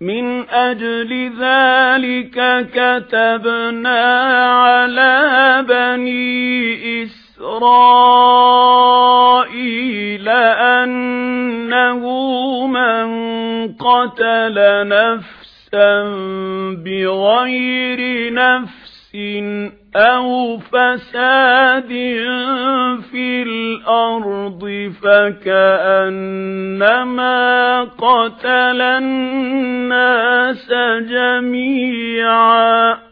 مِنْ أَجْلِ ذَلِكَ كَتَبْنَا عَلَى بَنِي إِسْرَائِيلَ أَنَّهُ مَنْ قَتَلَ نَفْسًا بِغَيْرِ نَفْسٍ أَوْ فَسَادٍ فِي الْأَرْضِ فَكَأَنَّمَا قَتَلَ النَّاسَ جَمِيعًا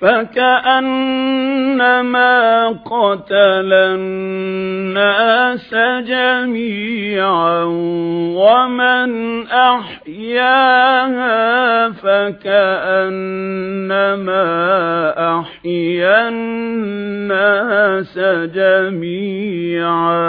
فَكَأَنَّمَا قَتَلَ النَّاسَ جَمِيعًا وَمَنْ أَحْيَاهَا فَكَأَنَّمَا أَحْيَا النَّاسَ جَمِيعًا.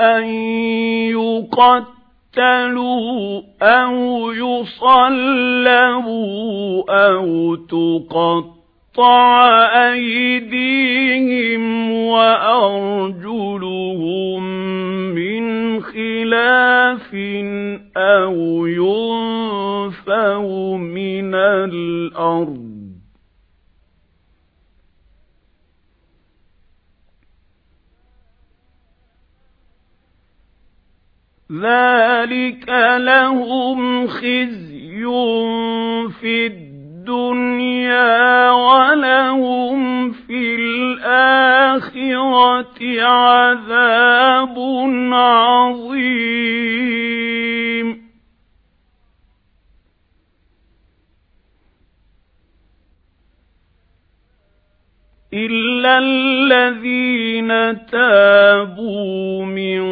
أَن يُقَتَّلُوا أَوْ يُصَلَّبُوا أَوْ تُقَطَّعَ أَيْدِيهِمْ وَأَرْجُلُهُم مِّنْ خِلَافٍ أَوْ يُنفَوْا مِنَ الْأَرْضِ ذَلِكَ لَهُمْ خِزْيٌ فِي الدُّنْيَا وَلَهُمْ فِي الْآخِرَةِ عَذَابٌ عَظِيمٌ إِلَّا الَّذِينَ تَابُوا مِن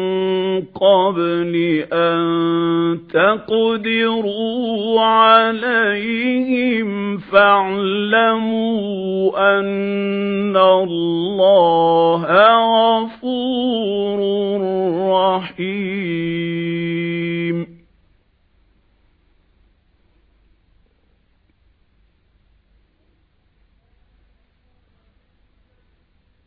قَبْلِ أَن تَقْدِرُوا عَلَيْهِمْ فَاعْلَمُوا أَنَّ اللَّهَ غَفُورٌ رَّحِيمٌ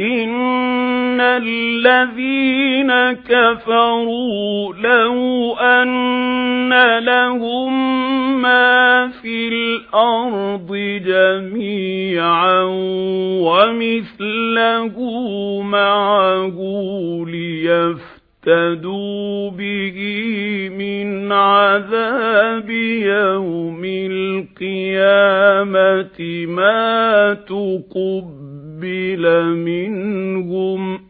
إِنَّ الَّذِينَ كَفَرُوا لَوْ أَنَّ لَهُم مَّا فِي الْأَرْضِ جَمِيعًا وَمِثْلَهُ مَعَهُ لِيَفْتَدُوا بِهِ مِنْ عَذَابِ يَوْمِ الْقِيَامَةِ مَا تُقُبِّلَ تُقُبِّلَ مِنْهُمْ.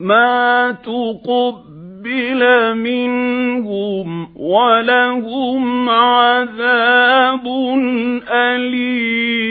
مَا تُقُبِّلَ مِنْهُمْ وَلَهُمْ عَذَابٌ أَلِيمٌ.